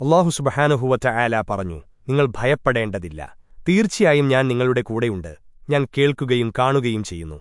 അള്ളാഹു സുബഹാനുഹുവറ്റ ആല പറഞ്ഞു നിങ്ങൾ ഭയപ്പെടേണ്ടതില്ല. തീർച്ചയായും ഞാൻ നിങ്ങളുടെ കൂടെയുണ്ട്. ഞാൻ കേൾക്കുകയും കാണുകയും ചെയ്യുന്നു.